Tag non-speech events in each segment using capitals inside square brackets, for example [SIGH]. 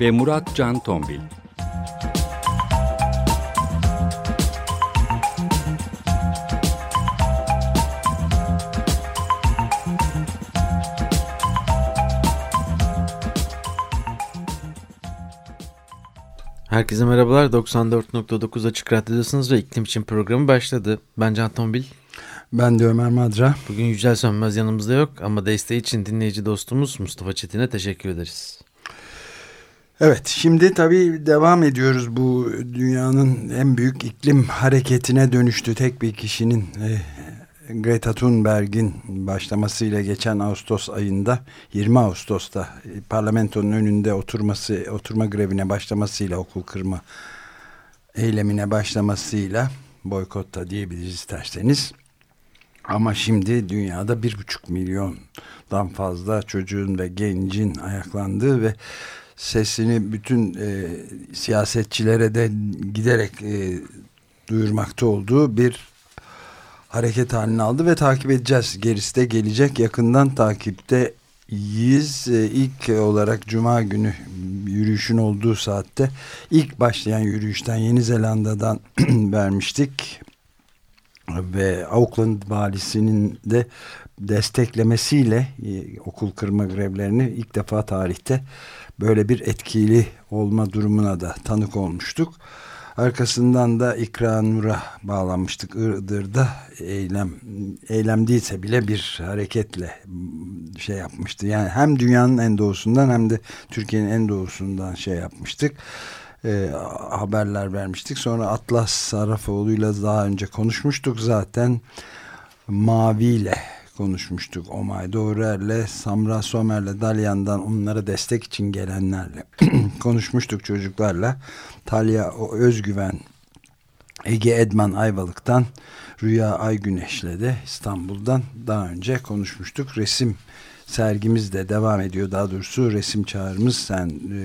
ve Murat Can Tombil. Herkese merhabalar. 94.9 Açık Radyo'dasınız ve iklim için programı başladı. Ben Can Tombil. Ben de Ömer Madra. Bugün Yücel Sönmez yanımızda yok ama desteği için dinleyici dostumuz Mustafa Çetin'e teşekkür ederiz. Evet şimdi tabii devam ediyoruz. Bu dünyanın en büyük iklim hareketine dönüştü. Tek bir kişinin e, Greta Thunberg'in başlamasıyla geçen Ağustos ayında 20 Ağustos'ta e, parlamentonun önünde oturması oturma grevine başlamasıyla okul kırma eylemine başlamasıyla boykotta diyebiliriz isterseniz. Ama şimdi dünyada bir buçuk milyondan fazla çocuğun ve gencin ayaklandığı ve sesini bütün e, siyasetçilere de giderek e, duyurmakta olduğu bir hareket haline aldı ve takip edeceğiz. Gerisi de gelecek. Yakından takipte yiyiz. E, ilk olarak Cuma günü yürüyüşün olduğu saatte ilk başlayan yürüyüşten Yeni Zelanda'dan [CLEARS THROAT] vermiştik ve Auckland valisinin de desteklemesiyle e, okul kırma grevlerini ilk defa tarihte böyle bir etkili olma durumuna da tanık olmuştuk. Arkasından da İkra Nur'a bağlanmıştık Iğdır'da eylem eylem değilse bile bir hareketle şey yapmıştı. Yani hem dünyanın en doğusundan hem de Türkiye'nin en doğusundan şey yapmıştık. E, haberler vermiştik. Sonra Atlas Sarrafoğlu'yla daha önce konuşmuştuk zaten. Mavi ile konuşmuştuk. Omay Doğrer'le, Samra Somer'le, Dalyan'dan onlara destek için gelenlerle [CLEARS THROAT] konuşmuştuk çocuklarla. Talya Özgüven, Ege Edman Ayvalık'tan, Rüya Aygüneş'le de İstanbul'dan daha önce konuşmuştuk. Resim sergimiz de devam ediyor. Daha doğrusu resim çağrımız sen e,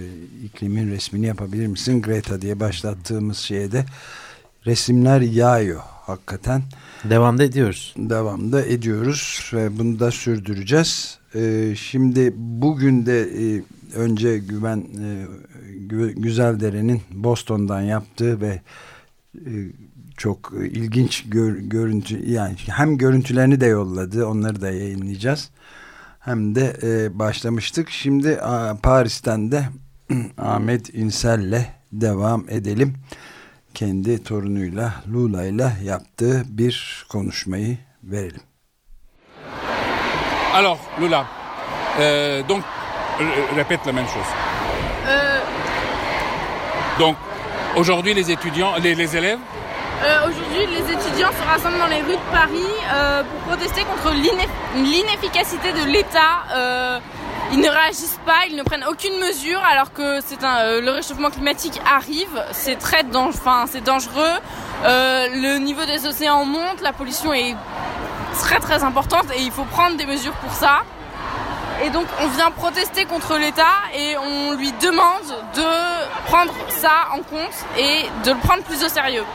iklimin resmini yapabilir misin? Greta diye başlattığımız şeye de resimler yağıyor hakikaten. Devamda ediyoruz. Devamda ediyoruz ve bunu da sürdüreceğiz. Ee, şimdi bugün de e, önce Güven e, Güzeldere'nin Boston'dan yaptığı ve e, çok ilginç gör, görüntü yani hem görüntülerini de yolladı onları da yayınlayacağız hem de e, başlamıştık şimdi a, Paris'ten de [CLEARS THROAT] Ahmet İnsel'le devam edelim kendi torunuyla Lula'yla yaptığı bir konuşmayı verelim. Alors Lula, euh, donc répète la même chose. Euh... Donc aujourd'hui les étudiants, les, les élèves? Euh, Aujourd'hui, les étudiants se rassemblent dans les rues de Paris euh, pour protester contre l'inefficacité de l'État euh, ils ne réagissent pas, ils ne prennent aucune mesure alors que euh, le réchauffement climatique arrive, c'est très dangereux, euh, le niveau des océans monte, la pollution est très très importante et il faut prendre des mesures pour ça. Et donc on vient protester contre l'État et on lui demande de prendre ça en compte et de le prendre plus au sérieux.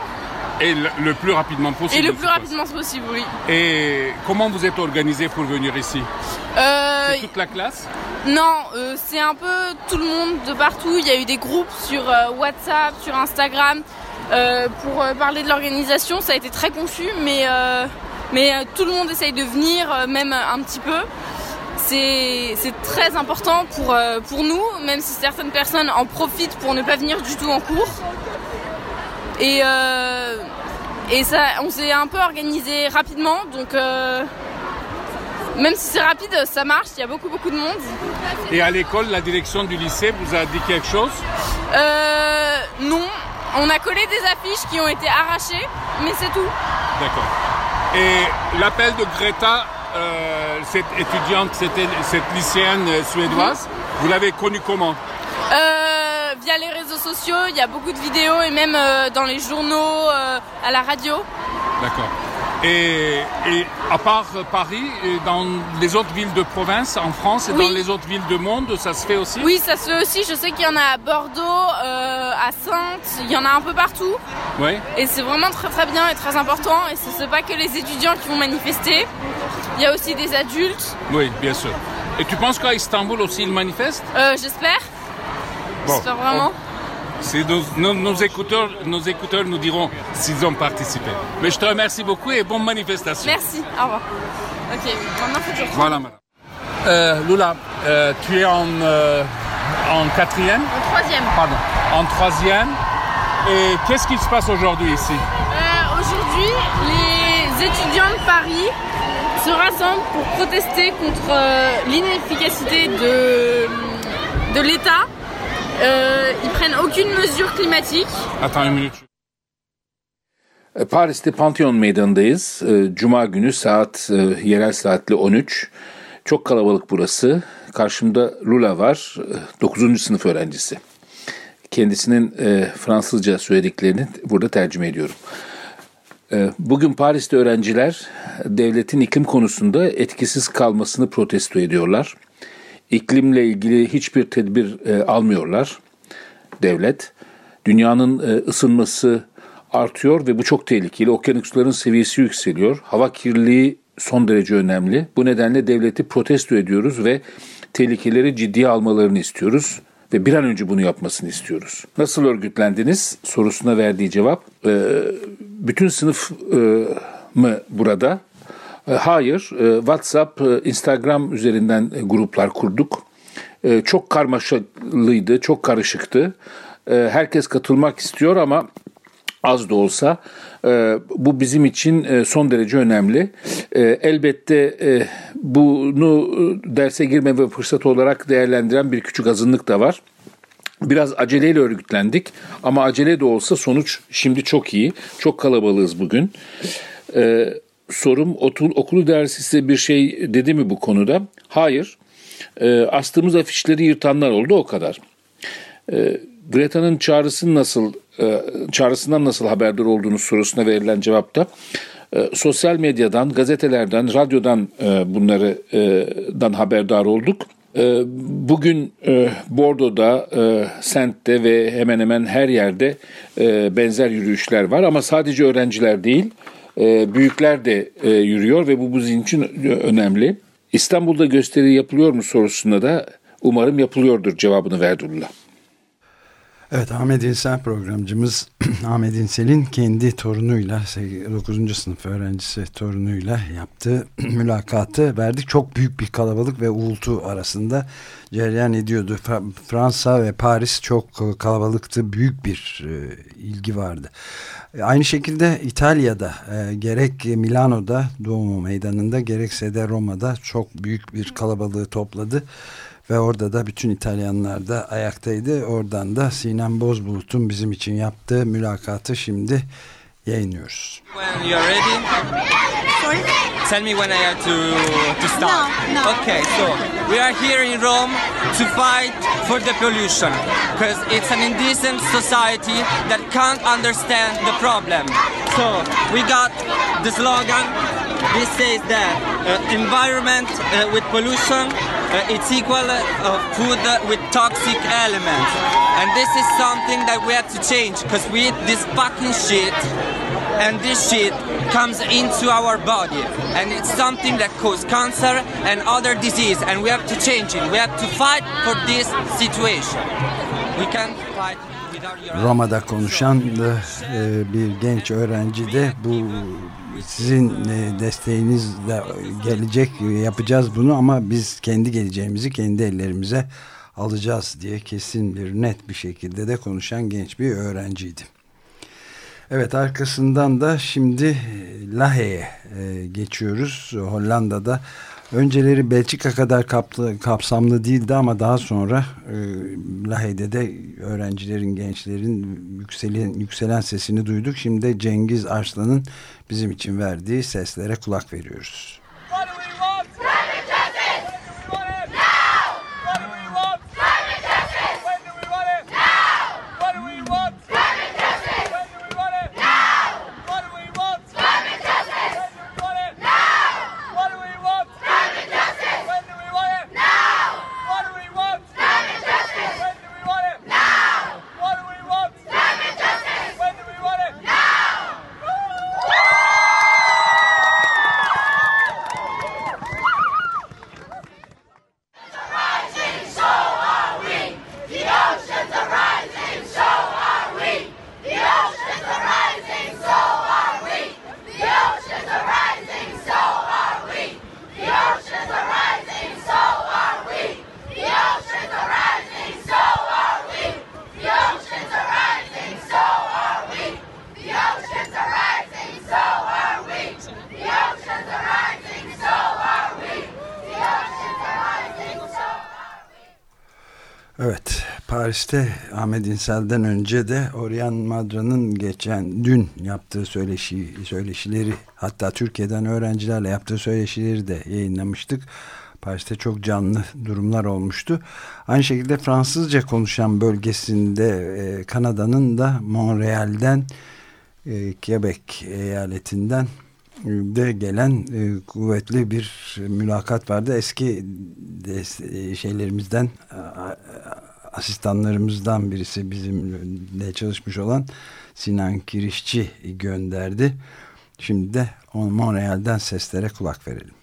Et le, plus rapidement possible. Et le plus rapidement possible, oui. Et comment vous êtes organisé pour venir ici? Euh, C'est toute la classe? Non, euh, c'est un peu tout le monde de partout. Il y a eu des groupes sur euh, WhatsApp, sur Instagram pour parler de l'organisation. Ça a été très confus, mais, mais tout le monde essaye de venir, même un petit peu. C'est très important pour, pour nous, même si certaines personnes en profitent pour ne pas venir du tout en cours. Et, euh, et ça, on s'est un peu organisé rapidement, donc euh, même si c'est rapide, ça marche, il y a beaucoup beaucoup de monde. Et à l'école, la direction du lycée vous a dit quelque chose? Euh, Non, on a collé des affiches qui ont été arrachées, mais c'est tout. D'accord. Et l'appel de Greta, euh, cette étudiante, cette, cette lycéenne suédoise, vous l'avez connue comment? Via les réseaux sociaux, il y a beaucoup de vidéos et même euh, dans les journaux, euh, à la radio. D'accord. Et, et, à part Paris, dans les autres villes de province, en France et dans les autres villes du monde, ça se fait aussi? Oui, ça se fait aussi. Je sais qu'il y en a à Bordeaux, euh, à Sainte, il y en a un peu partout. Oui. Et c'est vraiment très très bien et très important. Et ce n'est pas que les étudiants qui vont manifester. Il y a aussi des adultes. Oui, bien sûr. Et tu penses qu'à Istanbul aussi ils manifestent? Euh, J'espère. Bon, J'espère vraiment. Nos, nos, écouteurs, nos écouteurs nous diront s'ils ont participé. Mais je te remercie beaucoup et bonne manifestation. Merci, au revoir. Ok, maintenant faut que je Voilà, madame. Euh, Lula, euh, tu es en, euh, en quatrième En troisième. Pardon. En troisième. Et qu'est-ce qui se passe aujourd'hui ici Aujourd'hui, les étudiants de Paris se rassemblent pour protester contre l'inefficacité de, de l'État euh, ils prennent aucune mesure climatique. Attends une minute. E, Paris'te Pantheon Meydanı'ndayız. E, Cuma günü saat e, yerel saatle 13. Çok kalabalık burası. Karşımda Lula var, 9. sınıf öğrencisi. Kendisinin Fransızca söylediklerini burada tercüme ediyorum. Bugün Paris'te öğrenciler devletin iklim konusunda etkisiz kalmasını protesto ediyorlar iklimle ilgili hiçbir tedbir e, almıyorlar devlet. Dünyanın e, ısınması artıyor ve bu çok tehlikeli. Okyanusların seviyesi yükseliyor. Hava kirliliği son derece önemli. Bu nedenle devleti protesto ediyoruz ve tehlikeleri ciddiye almalarını istiyoruz ve bir an önce bunu yapmasını istiyoruz. Nasıl örgütlendiniz sorusuna verdiği cevap e, bütün sınıf e, mı burada hayır, e, WhatsApp, e, Instagram üzerinden gruplar kurduk. Çok karmaşalıydı, çok karışıktı. Herkes katılmak istiyor ama az da olsa bu bizim için son derece önemli. Elbette bunu derse girme ve fırsat olarak değerlendiren bir küçük azınlık da var. Biraz aceleyle örgütlendik ama acele de olsa sonuç şimdi çok iyi. Çok kalabalığız bugün sorum okul, okulu dersi size bir şey dedi mi bu konuda? Hayır. E, astığımız afişleri yırtanlar oldu o kadar. E, Greta'nın çağrısının nasıl e, çağrısından nasıl haberdar olduğunuz sorusuna verilen cevapta e, sosyal medyadan, gazetelerden, radyodan e, bunları e, haberdar olduk. E, bugün e, Bordo'da, e, Sent'te ve hemen hemen her yerde e, benzer yürüyüşler var ama sadece öğrenciler değil, e, büyükler de e, yürüyor ve bu bizim için önemli. İstanbul'da gösteri yapılıyor mu sorusuna da umarım yapılıyordur cevabını verdi Ullah. Evet Ahmet İnsel programcımız [CLEARS THROAT] Ahmet İnsel'in kendi torunuyla 9. sınıf öğrencisi torunuyla yaptığı [CLEARS THROAT] mülakatı verdik. Çok büyük bir kalabalık ve uğultu arasında cereyan ediyordu. Fransa ve Paris çok kalabalıktı. Büyük bir e, ilgi vardı. Aynı şekilde İtalya'da e, gerek Milano'da Duomo Meydanı'nda gerekse de Roma'da çok büyük bir kalabalığı topladı. Ve orada da bütün İtalyanlar da ayaktaydı. Oradan da Sinem Bozbulut'un bizim için yaptığı mülakatı şimdi yayınlıyoruz. When you're ready, Sorry? tell me when I have to, to start. No, no. Okay, so we are here in Rome to fight for the pollution because it's an indecent society that can't understand the problem. So we got the slogan. This says that uh, environment uh, with pollution uh, it's equal uh, food with toxic elements. And this is something that we have to change because we eat this fucking shit and this shit comes into our body and it's something that causes cancer and other disease and we have to change it. We have to fight for this situation. We can't fight Roma'da konuşan e, bir genç öğrenci de bu sizin e, desteğinizle gelecek yapacağız bunu ama biz kendi geleceğimizi kendi ellerimize alacağız diye kesin bir net bir şekilde de konuşan genç bir öğrenciydi. Evet arkasından da şimdi e, Lahey'e geçiyoruz. Hollanda'da Önceleri Belçika kadar kaplı, kapsamlı değildi ama daha sonra e, Lahey'de de öğrencilerin, gençlerin yükselen, yükselen sesini duyduk. Şimdi de Cengiz Arslan'ın bizim için verdiği seslere kulak veriyoruz. Paris'te Ahmet İnsel'den önce de Orion Madra'nın geçen dün yaptığı söyleşi, söyleşileri hatta Türkiye'den öğrencilerle yaptığı söyleşileri de yayınlamıştık. Paris'te çok canlı durumlar olmuştu. Aynı şekilde Fransızca konuşan bölgesinde e, Kanada'nın da Montreal'den e, Quebec eyaletinden de gelen e, kuvvetli bir mülakat vardı. Eski de, e, şeylerimizden asistanlarımızdan birisi bizimle çalışmış olan Sinan Kirişçi gönderdi. Şimdi de Montreal'den seslere kulak verelim.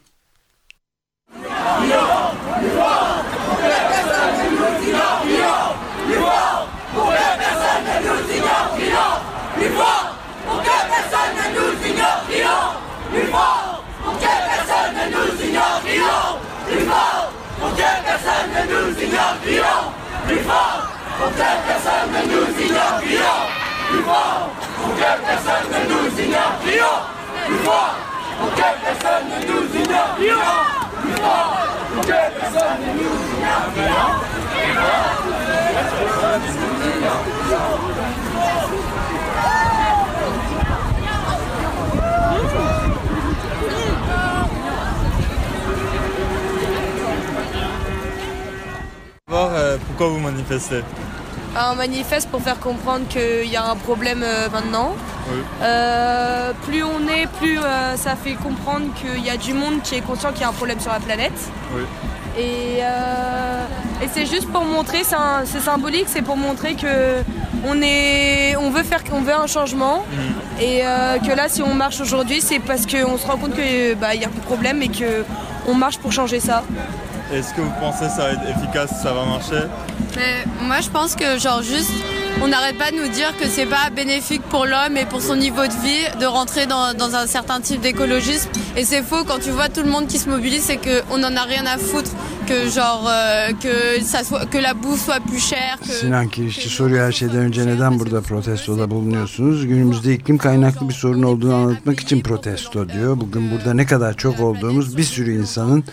Fort pour que personne ne nous ignore, crions Plus fort pour que personne ne nous ignore, crions Plus fort pour que personne ne nous ignore, crions Plus fort pour que personne ne nous ignore, crions Plus fort personne ne nous ignore, Euh, pourquoi vous manifestez? On manifeste pour faire comprendre qu'il y a un problème euh, maintenant. Oui. Euh, plus on est, plus euh, ça fait comprendre qu'il y a du monde qui est conscient qu'il y a un problème sur la planète. Oui. Et, euh, et c'est juste pour montrer, c'est symbolique, c'est pour montrer que on est, on veut faire, on veut un changement Mhm. et que là, si on marche aujourd'hui, c'est parce qu'on se rend compte qu'il bah, y a de problème et que on marche pour changer ça. Est-ce que vous pensez que ça va être efficace, ça va marcher? Mais moi je pense que genre juste on n'arrête pas de nous dire que c'est pas bénéfique pour l'homme et pour son niveau de vie de rentrer dans, dans un certain type d'écologisme et c'est faux quand tu vois tout le monde qui se mobilise c'est qu'on en a rien à foutre que genre euh, que ça soit que la bouffe soit plus chère que... Sinan Kirişçi soruyor her şeyden önce neden burada protestoda bulunuyorsunuz? Günümüzde iklim kaynaklı bir sorun olduğunu anlatmak için protesto diyor. Bugün burada ne kadar çok olduğumuz bir sürü insanın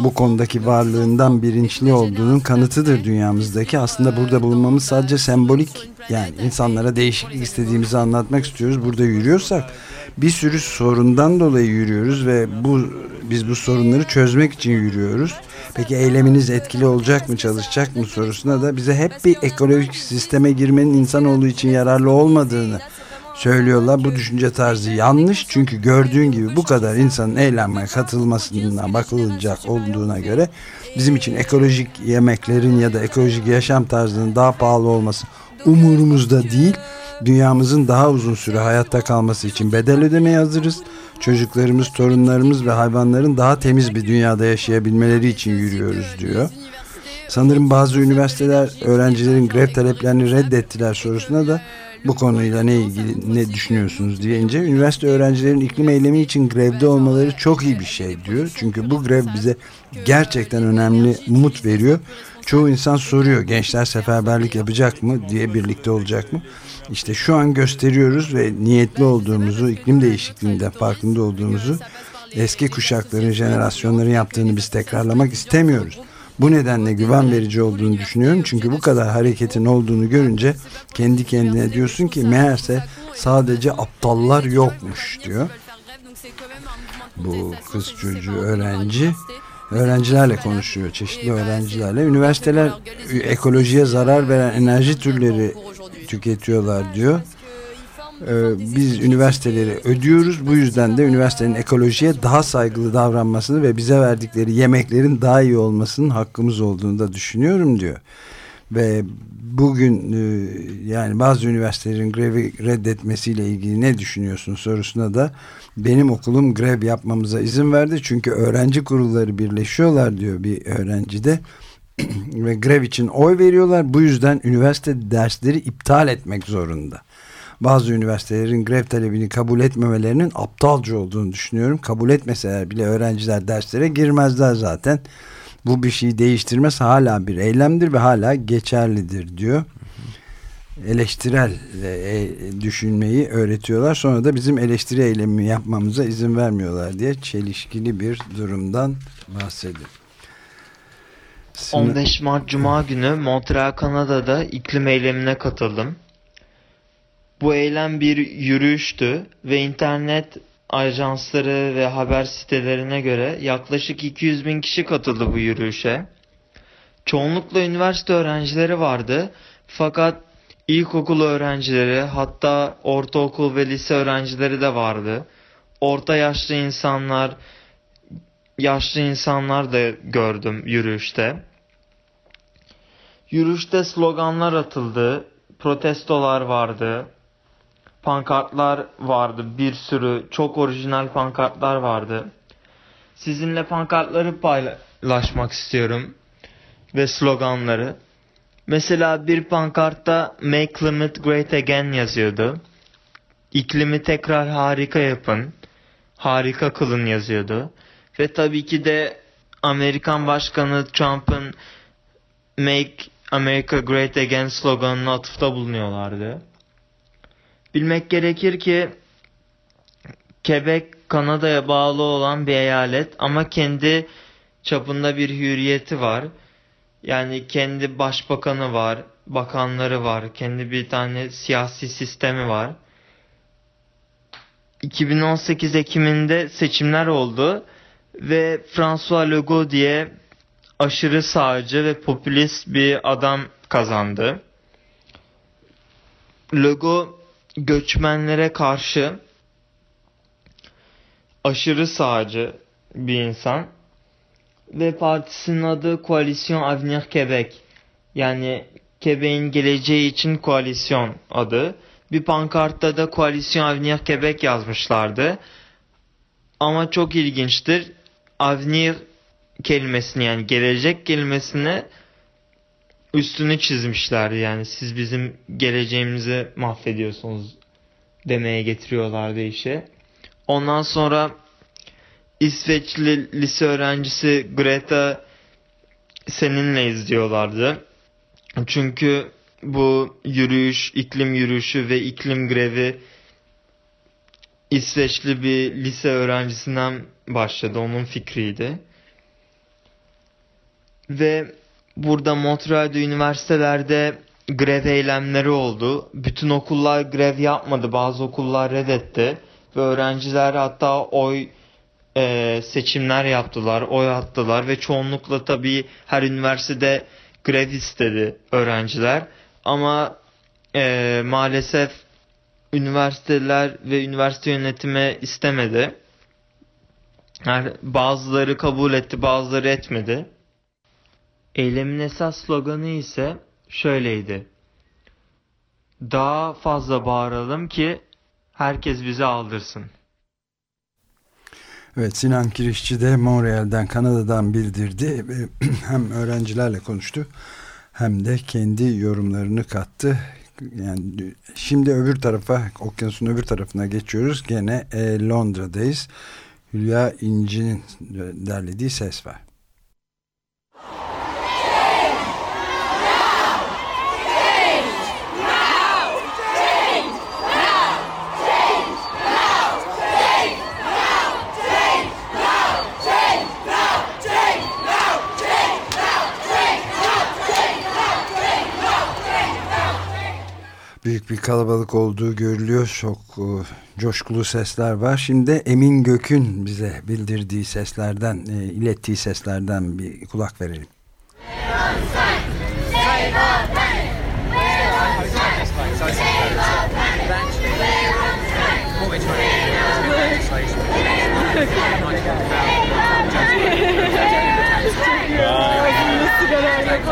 bu konudaki varlığından bilinçli olduğunun kanıtıdır dünyamızdaki. Aslında burada bulunmamız sadece sembolik yani insanlara değişiklik istediğimizi anlatmak istiyoruz. Burada yürüyorsak bir sürü sorundan dolayı yürüyoruz ve bu biz bu sorunları çözmek için yürüyoruz. Peki eyleminiz etkili olacak mı, çalışacak mı sorusuna da bize hep bir ekolojik sisteme girmenin insanoğlu için yararlı olmadığını söylüyorlar. Bu düşünce tarzı yanlış çünkü gördüğün gibi bu kadar insanın eğlenmeye katılmasına bakılacak olduğuna göre bizim için ekolojik yemeklerin ya da ekolojik yaşam tarzının daha pahalı olması umurumuzda değil. Dünyamızın daha uzun süre hayatta kalması için bedel ödemeye hazırız. Çocuklarımız, torunlarımız ve hayvanların daha temiz bir dünyada yaşayabilmeleri için yürüyoruz diyor. Sanırım bazı üniversiteler öğrencilerin grev taleplerini reddettiler sorusuna da bu konuyla ne ilgili ne düşünüyorsunuz deyince üniversite öğrencilerin iklim eylemi için grevde olmaları çok iyi bir şey diyor. Çünkü bu grev bize gerçekten önemli umut veriyor. Çoğu insan soruyor gençler seferberlik yapacak mı diye birlikte olacak mı? İşte şu an gösteriyoruz ve niyetli olduğumuzu, iklim değişikliğinden farkında olduğumuzu eski kuşakların, jenerasyonların yaptığını biz tekrarlamak istemiyoruz. Bu nedenle güven verici olduğunu düşünüyorum. Çünkü bu kadar hareketin olduğunu görünce kendi kendine diyorsun ki meğerse sadece aptallar yokmuş diyor. Bu kız çocuğu öğrenci öğrencilerle konuşuyor. Çeşitli öğrencilerle. Üniversiteler ekolojiye zarar veren enerji türleri tüketiyorlar diyor. Ee, biz üniversiteleri ödüyoruz. Bu yüzden de üniversitenin ekolojiye daha saygılı davranmasını ve bize verdikleri yemeklerin daha iyi olmasının hakkımız olduğunu da düşünüyorum diyor. Ve bugün e, yani bazı üniversitelerin grevi reddetmesiyle ilgili ne düşünüyorsun sorusuna da benim okulum grev yapmamıza izin verdi. Çünkü öğrenci kurulları birleşiyorlar diyor bir öğrenci de [CLEARS THROAT] ve grev için oy veriyorlar. Bu yüzden üniversite dersleri iptal etmek zorunda bazı üniversitelerin grev talebini kabul etmemelerinin aptalca olduğunu düşünüyorum. Kabul etmeseler bile öğrenciler derslere girmezler zaten. Bu bir şeyi değiştirmez hala bir eylemdir ve hala geçerlidir diyor. Eleştirel e, düşünmeyi öğretiyorlar. Sonra da bizim eleştiri eylemi yapmamıza izin vermiyorlar diye çelişkili bir durumdan bahsediyor. 15 Mart Cuma günü Montreal, Kanada'da iklim eylemine katıldım. Bu eylem bir yürüyüştü ve internet ajansları ve haber sitelerine göre yaklaşık 200 bin kişi katıldı bu yürüyüşe. Çoğunlukla üniversite öğrencileri vardı fakat ilkokul öğrencileri hatta ortaokul ve lise öğrencileri de vardı. Orta yaşlı insanlar, yaşlı insanlar da gördüm yürüyüşte. Yürüyüşte sloganlar atıldı, protestolar vardı, pankartlar vardı, bir sürü çok orijinal pankartlar vardı. Sizinle pankartları paylaşmak istiyorum ve sloganları. Mesela bir pankartta Make Climate Great Again yazıyordu. İklimi tekrar harika yapın, harika kılın yazıyordu. Ve tabii ki de Amerikan Başkanı Trump'ın Make America Great Again sloganına atıfta bulunuyorlardı. Bilmek gerekir ki Quebec Kanada'ya bağlı olan bir eyalet ama kendi çapında bir hürriyeti var. Yani kendi başbakanı var, bakanları var, kendi bir tane siyasi sistemi var. 2018 Ekim'inde seçimler oldu ve François Legault diye aşırı sağcı ve popülist bir adam kazandı. Legault göçmenlere karşı aşırı sağcı bir insan ve partisinin adı Koalisyon Avenir Quebec. Yani Quebec'in geleceği için koalisyon adı. Bir pankartta da Koalisyon Avenir Quebec yazmışlardı. Ama çok ilginçtir. Avenir kelimesini yani gelecek kelimesini üstünü çizmişlerdi. Yani siz bizim geleceğimizi mahvediyorsunuz demeye getiriyorlardı işe. Ondan sonra İsveçli lise öğrencisi Greta seninle izliyorlardı. Çünkü bu yürüyüş, iklim yürüyüşü ve iklim grevi İsveçli bir lise öğrencisinden başladı. Onun fikriydi. Ve burada Montreal'de üniversitelerde grev eylemleri oldu. Bütün okullar grev yapmadı. Bazı okullar reddetti. Ve öğrenciler hatta oy e, seçimler yaptılar, oy attılar ve çoğunlukla tabii her üniversitede grev istedi öğrenciler. Ama e, maalesef üniversiteler ve üniversite yönetimi istemedi. Yani bazıları kabul etti, bazıları etmedi. Eylemin esas sloganı ise şöyleydi. Daha fazla bağıralım ki herkes bizi aldırsın. Evet Sinan Kirişçi de Montreal'den Kanada'dan bildirdi. [CLEARS THROAT] hem öğrencilerle konuştu hem de kendi yorumlarını kattı. Yani şimdi öbür tarafa okyanusun öbür tarafına geçiyoruz. Gene e, Londra'dayız. Hülya İnci'nin derlediği ses var. Büyük bir kalabalık olduğu görülüyor. Çok e, coşkulu sesler var. Şimdi Emin Gök'ün bize bildirdiği seslerden, e, ilettiği seslerden bir kulak verelim.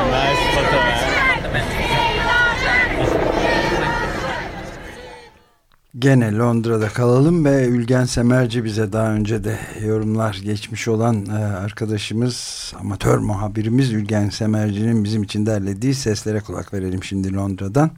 Nice photo, Gene Londra'da kalalım ve Ülgen Semerci bize daha önce de yorumlar geçmiş olan e, arkadaşımız, amatör muhabirimiz Ülgen Semerci'nin bizim için derlediği seslere kulak verelim şimdi Londra'dan.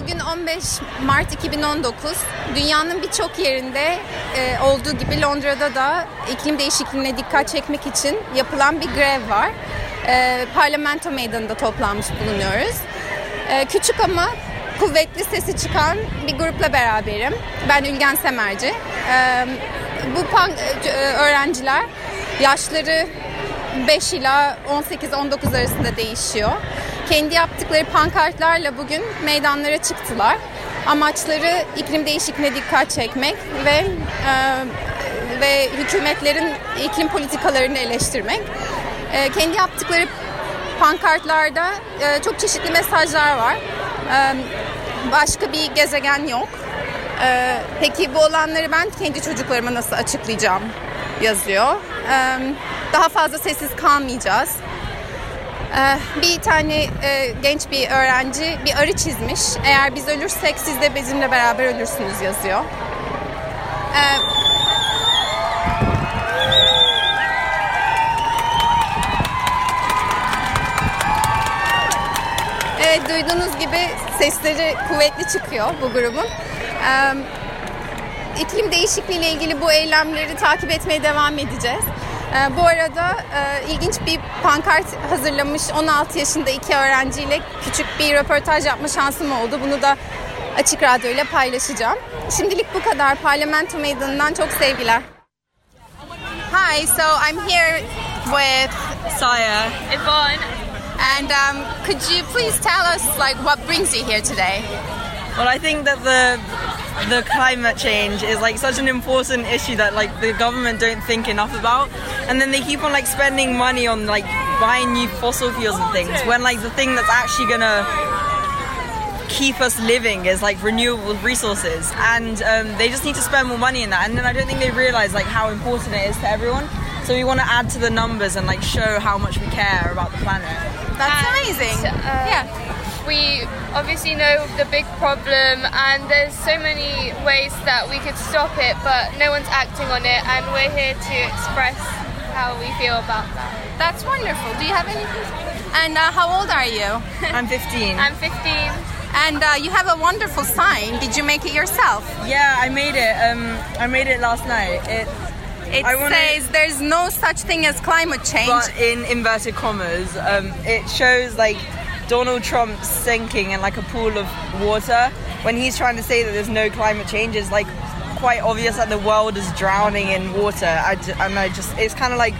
Bugün 15 Mart 2019. Dünyanın birçok yerinde e, olduğu gibi Londra'da da iklim değişikliğine dikkat çekmek için yapılan bir grev var. E, parlamento meydanında toplanmış bulunuyoruz. E, küçük ama kuvvetli sesi çıkan bir grupla beraberim. Ben Ülgen Semerci. Bu öğrenciler yaşları 5 ila 18-19 arasında değişiyor. Kendi yaptıkları pankartlarla bugün meydanlara çıktılar. Amaçları iklim değişikliğine dikkat çekmek ve e, ve hükümetlerin iklim politikalarını eleştirmek. E, kendi yaptıkları pankartlarda e, çok çeşitli mesajlar var. E, başka bir gezegen yok. E, peki bu olanları ben kendi çocuklarıma nasıl açıklayacağım yazıyor. E, daha fazla sessiz kalmayacağız. Ee, bir tane e, genç bir öğrenci bir arı çizmiş. Eğer biz ölürsek siz de bizimle beraber ölürsünüz yazıyor. Ee, Evet duyduğunuz gibi sesleri kuvvetli çıkıyor bu grubun. Ee, iklim değişikliği ile ilgili bu eylemleri takip etmeye devam edeceğiz. Ee, bu arada e, ilginç bir pankart hazırlamış 16 yaşında iki öğrenciyle küçük bir röportaj yapma şansım oldu. Bunu da Açık Radyo ile paylaşacağım. Şimdilik bu kadar. Parlamento Meydanı'ndan çok sevgiler. Hi, so I'm here with Saya. Yvonne. And um, could you please tell us like what brings you here today? Well, I think that the the climate change is like such an important issue that like the government don't think enough about, and then they keep on like spending money on like buying new fossil fuels and things when like the thing that's actually gonna keep us living is like renewable resources. And um, they just need to spend more money in that. And then I don't think they realize like how important it is to everyone. So we want to add to the numbers and like show how much we care about the planet. That's amazing. yeah. We obviously know the big problem, and there's so many ways that we could stop it, but no one's acting on it, and we're here to express how we feel about that. That's wonderful. Do you have anything? And uh, how old are you? [LAUGHS] I'm 15. I'm 15. And uh, you have a wonderful sign. Did you make it yourself? yeah I made it um, I made it last night it It I wanna- says there's no such thing as climate change. but in inverted commas um, it shows like Donald Trump sinking in like a pool of water when he's trying to say that there's no climate change is like quite obvious that the world is drowning in water I j- and I just it's kind of like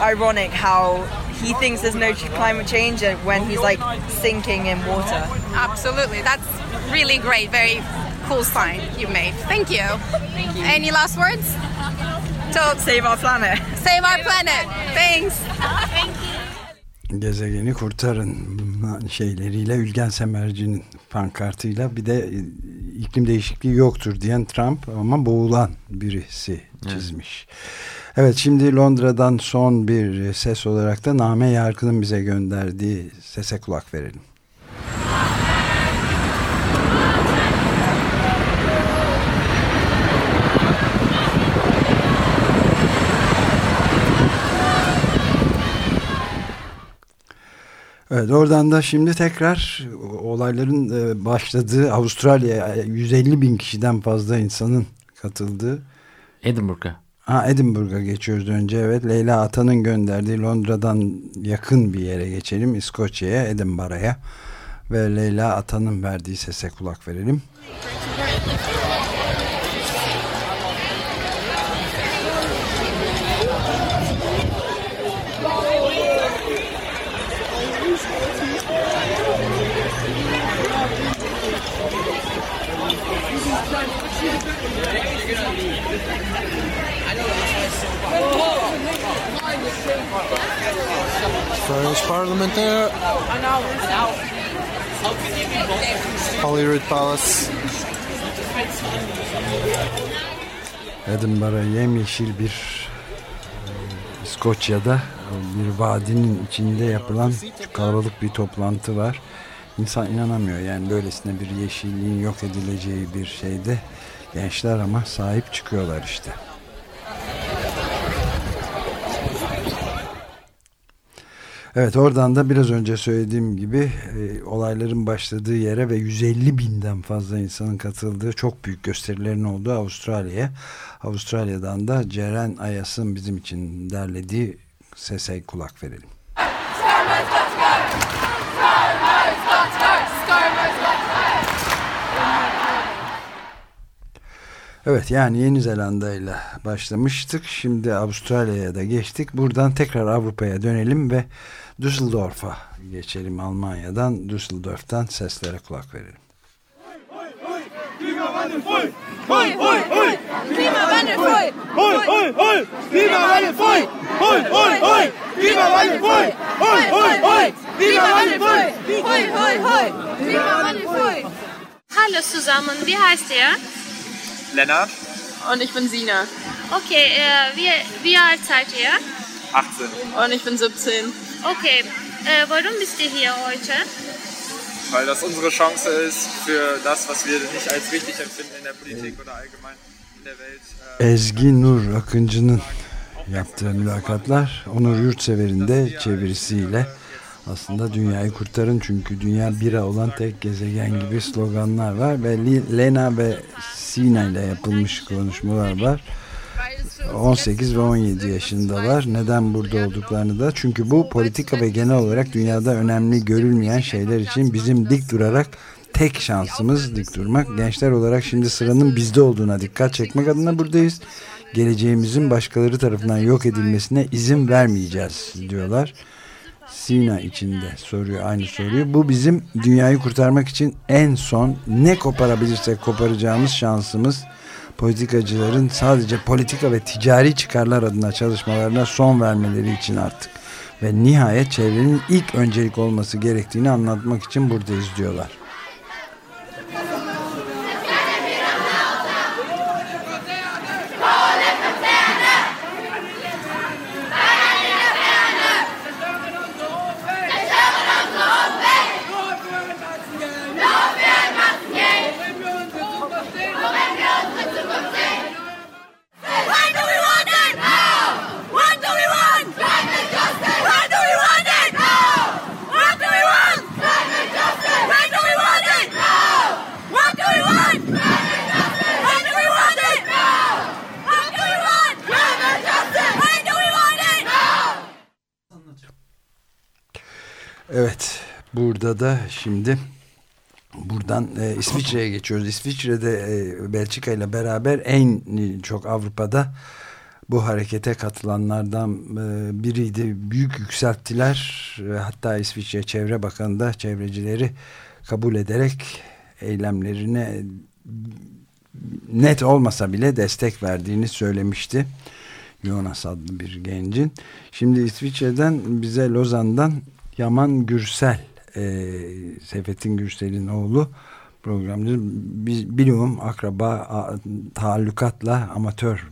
ironic how he thinks there's no climate change when he's like sinking in water Absolutely. That's really great. Very cool sign you made. Thank you. Thank you. Any last words? So save our planet. Save our planet. Thanks. Gezegeni kurtarın şeyleriyle Ülgen Semerci'nin pankartıyla bir de e, iklim değişikliği yoktur diyen Trump ama boğulan birisi çizmiş. Evet şimdi Londra'dan son bir ses olarak da Name Yarkın'ın bize gönderdiği sese kulak verelim. Evet oradan da şimdi tekrar olayların e, başladığı Avustralya 150 bin kişiden fazla insanın katıldığı Edinburgh'a. Ha Edinburgh'a geçiyoruz önce evet Leyla Atan'ın gönderdiği Londra'dan yakın bir yere geçelim İskoçya'ya Edinburgh'a ve Leyla Atan'ın verdiği sese kulak verelim. French parliamentaire. Holyrood Palace. Edinburgh yemyeşil bir e, İskoçya'da bir vadinin içinde yapılan kalabalık bir toplantı var. İnsan inanamıyor yani böylesine bir yeşilliğin yok edileceği bir şeyde gençler ama sahip çıkıyorlar işte. Evet oradan da biraz önce söylediğim gibi e, olayların başladığı yere ve 150 binden fazla insanın katıldığı çok büyük gösterilerin olduğu Avustralya'ya. Avustralya'dan da Ceren Ayas'ın bizim için derlediği sese kulak verelim. Evet yani Yeni Zelanda ile başlamıştık. Şimdi Avustralya'ya da geçtik. Buradan tekrar Avrupa'ya dönelim ve Düsseldorf'a geçelim Almanya'dan. Düsseldorf'tan seslere kulak verelim. Hallo zusammen, wie heißt ihr? Lennart. Und ich bin Sina. Okay, äh, wie, wie alt seid ihr? 18. Und ich bin 17. Okay, äh, warum bist ihr hier heute? Weil das unsere Chance ist für das, was wir nicht als wichtig empfinden in der Politik oder allgemein in der Welt. Äh, Ezgi Nur Akıncı'nın yaptığı mülakatlar Onur Yurtsever'in de çevirisiyle aslında dünyayı kurtarın çünkü dünya bira olan tek gezegen gibi sloganlar var ve Lena ve Sina ile yapılmış konuşmalar var. 18 ve 17 yaşındalar. Neden burada olduklarını da çünkü bu politika ve genel olarak dünyada önemli görülmeyen şeyler için bizim dik durarak tek şansımız dik durmak. Gençler olarak şimdi sıranın bizde olduğuna dikkat çekmek adına buradayız. Geleceğimizin başkaları tarafından yok edilmesine izin vermeyeceğiz diyorlar. Sina içinde soruyor aynı soruyu. Bu bizim dünyayı kurtarmak için en son ne koparabilirsek koparacağımız şansımız politikacıların sadece politika ve ticari çıkarlar adına çalışmalarına son vermeleri için artık. Ve nihayet çevrenin ilk öncelik olması gerektiğini anlatmak için buradayız diyorlar. When do we want it? Now! What do we want? Climate justice! When do we want it? Now! What do we want? Climate justice! When do we want it? Now! What do we want? Climate justice! When do we want it? Now! What do we want? Climate justice! When do we want it? Now! Evet burada da şimdi buradan e, İsviçre'ye geçiyoruz. İsviçre'de e, Belçika ile beraber en çok Avrupa'da bu harekete katılanlardan e, biriydi. Büyük yükselttiler hatta İsviçre Çevre Bakanı da çevrecileri kabul ederek eylemlerine net olmasa bile destek verdiğini söylemişti. Jonas adlı bir gencin. Şimdi İsviçre'den bize Lozan'dan Yaman Gürsel e, Seyfettin Gürsel'in oğlu programcı biz biliyorum akraba a, taallukatla amatör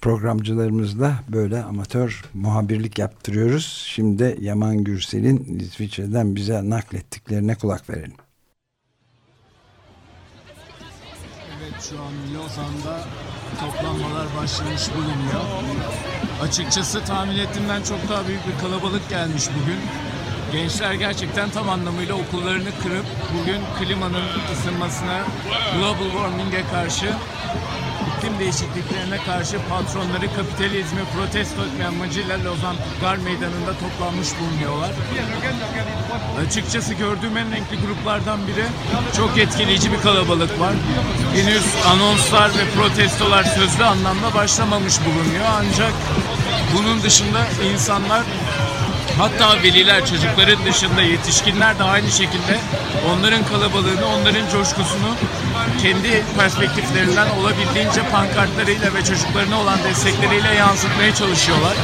programcılarımızla böyle amatör muhabirlik yaptırıyoruz. Şimdi Yaman Gürsel'in İsviçre'den bize naklettiklerine kulak verelim. Evet şu an Lozan'da toplanmalar başlamış bulunuyor. Açıkçası tahmin ettiğimden çok daha büyük bir kalabalık gelmiş bugün. Gençler gerçekten tam anlamıyla okullarını kırıp bugün klimanın ısınmasına, global warming'e karşı, iklim değişikliklerine karşı patronları kapitalizmi protesto etme amacıyla Lozan Gar Meydanı'nda toplanmış bulunuyorlar. Açıkçası gördüğüm en renkli gruplardan biri çok etkileyici bir kalabalık var. Henüz anonslar ve protestolar sözlü anlamda başlamamış bulunuyor ancak bunun dışında insanlar Hatta veliler çocukların dışında yetişkinler de aynı şekilde onların kalabalığını, onların coşkusunu kendi perspektiflerinden olabildiğince pankartlarıyla ve çocuklarına olan destekleriyle yansıtmaya çalışıyorlar.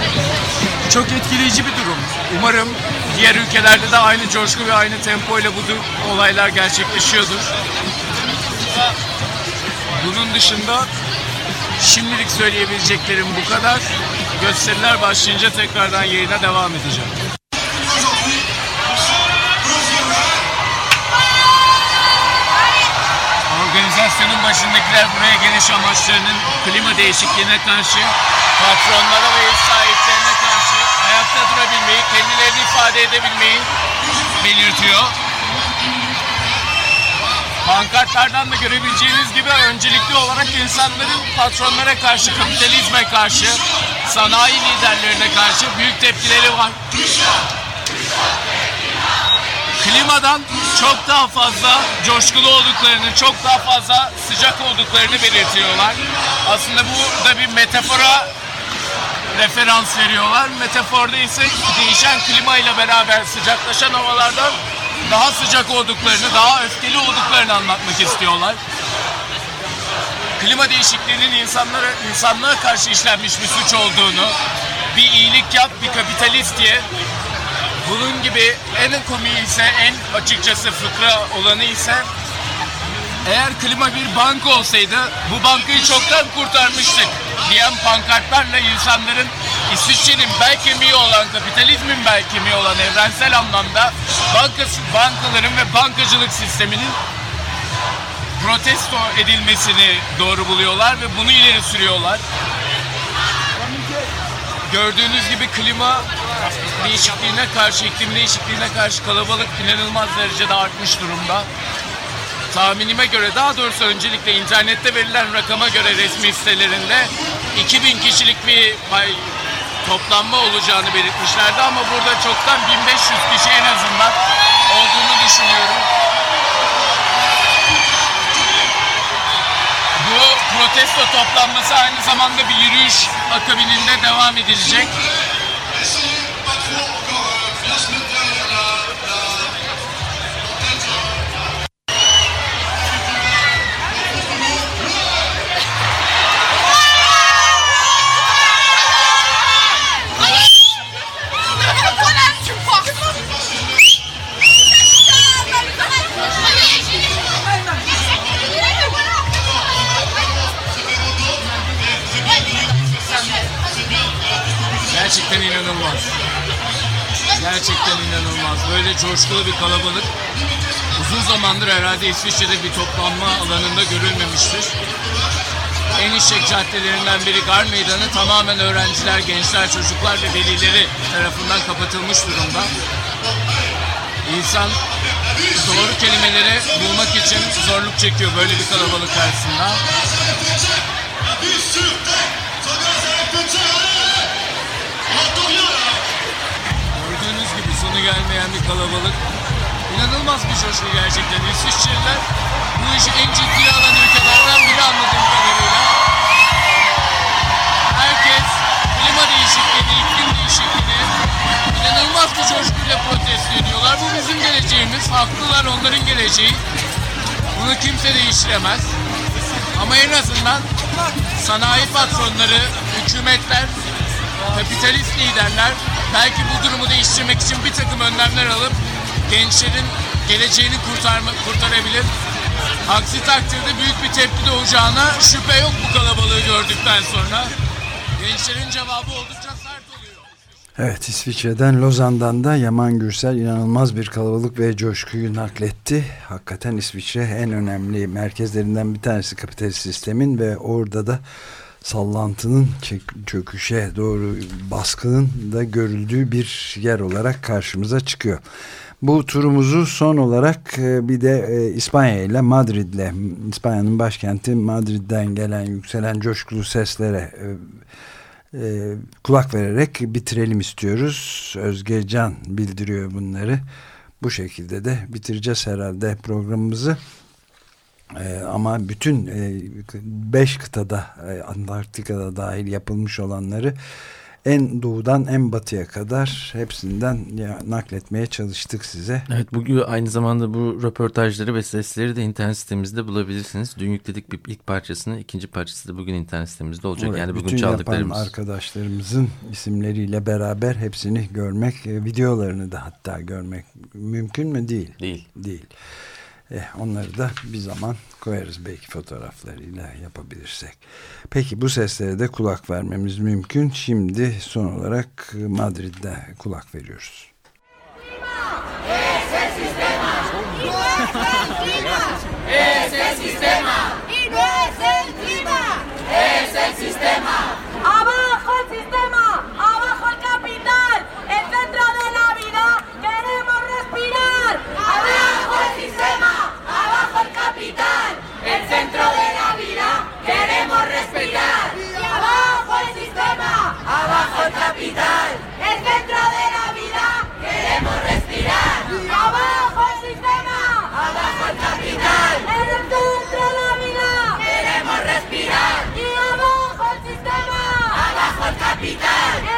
Çok etkileyici bir durum. Umarım diğer ülkelerde de aynı coşku ve aynı tempo ile bu olaylar gerçekleşiyordur. Bunun dışında şimdilik söyleyebileceklerim bu kadar. Gösteriler başlayınca tekrardan yayına devam edeceğim. Organizasyonun başındakiler buraya geliş amaçlarının klima değişikliğine karşı, patronlara ve ev sahiplerine karşı ayakta durabilmeyi, kendilerini ifade edebilmeyi belirtiyor. Pankartlardan da görebileceğiniz gibi öncelikli olarak insanların patronlara karşı, kapitalizme karşı, sanayi liderlerine karşı büyük tepkileri var. Klimadan çok daha fazla coşkulu olduklarını, çok daha fazla sıcak olduklarını belirtiyorlar. Aslında bu da bir metafora referans veriyorlar. Metaforda ise değişen klima ile beraber sıcaklaşan havalardan daha sıcak olduklarını, daha öfkeli olduklarını anlatmak istiyorlar. Klima değişikliğinin insanlara, insanlığa karşı işlenmiş bir suç olduğunu, bir iyilik yap, bir kapitalist diye bunun gibi en komiği ise, en açıkçası fıkra olanı ise eğer klima bir banka olsaydı bu bankayı çoktan kurtarmıştık diyen pankartlarla insanların İsviçre'nin bel kemiği olan, kapitalizmin bel kemiği olan evrensel anlamda bankası, bankaların ve bankacılık sisteminin protesto edilmesini doğru buluyorlar ve bunu ileri sürüyorlar. Gördüğünüz gibi klima değişikliğine karşı, iklim değişikliğine karşı kalabalık inanılmaz derecede artmış durumda. Tahminime göre daha doğrusu öncelikle internette verilen rakama göre resmi sitelerinde 2000 kişilik bir toplanma olacağını belirtmişlerdi ama burada çoktan 1500 kişi en azından olduğunu düşünüyorum. Bu protesto toplanması aynı zamanda bir yürüyüş akabininde devam edilecek. Coşkulu bir kalabalık uzun zamandır herhalde İsviçre'de bir toplanma alanında görülmemiştir. En işlek caddelerinden biri Gar Meydanı tamamen öğrenciler, gençler, çocuklar ve velileri tarafından kapatılmış durumda. İnsan doğru kelimeleri bulmak için zorluk çekiyor böyle bir kalabalık karşısında. Gelmeyen bir kalabalık. İnanılmaz bir coşku gerçekten. İsviçreliler bu işi en ciddiye alan ülkelerden biri anladığım kadarıyla. Herkes klima değişikliğini, iklim değişikliğini inanılmaz bir coşkuyla protesto ediyorlar. Bu bizim geleceğimiz. Haklılar onların geleceği. Bunu kimse değiştiremez. Ama en azından sanayi patronları, hükümetler, kapitalist liderler belki bu durumu değiştirmek için bir takım önlemler alıp gençlerin geleceğini kurtarma, kurtarabilir. Aksi takdirde büyük bir tepki doğacağına şüphe yok bu kalabalığı gördükten sonra. Gençlerin cevabı oldukça sert oluyor. Evet İsviçre'den Lozan'dan da Yaman Gürsel inanılmaz bir kalabalık ve coşkuyu nakletti. Hakikaten İsviçre en önemli merkezlerinden bir tanesi kapitalist sistemin ve orada da sallantının çöküşe doğru baskının da görüldüğü bir yer olarak karşımıza çıkıyor. Bu turumuzu son olarak e, bir de e, İspanya ile Madrid'le İspanya'nın başkenti Madrid'den gelen yükselen coşkulu seslere e, kulak vererek bitirelim istiyoruz. Özge Can bildiriyor bunları. Bu şekilde de bitireceğiz herhalde programımızı. Ee, ama bütün e, beş kıtada e, Antarktika'da dahil yapılmış olanları en doğudan en batıya kadar hepsinden ya, nakletmeye çalıştık size. Evet bugün aynı zamanda bu röportajları ve sesleri de internet sitemizde bulabilirsiniz. Dün yükledik bir ilk parçasını, ikinci parçası da bugün internet sitemizde olacak. Evet, yani bugün çaldıklarımız. Bütün arkadaşlarımızın isimleriyle beraber hepsini görmek, e, videolarını da hatta görmek mümkün mü? Değil. Değil. Değil. Eh, onları da bir zaman koyarız belki fotoğraflarıyla yapabilirsek. Peki bu seslere de kulak vermemiz mümkün. Şimdi son olarak Madrid'de kulak veriyoruz. Es el sistema y no es el clima. Es el sistema. El centro de la vida queremos respirar. Abajo el sistema, abajo el capital. El centro de la vida queremos respirar. Abajo el sistema, abajo el capital. El centro de la vida queremos respirar. Y abajo el sistema, abajo el capital.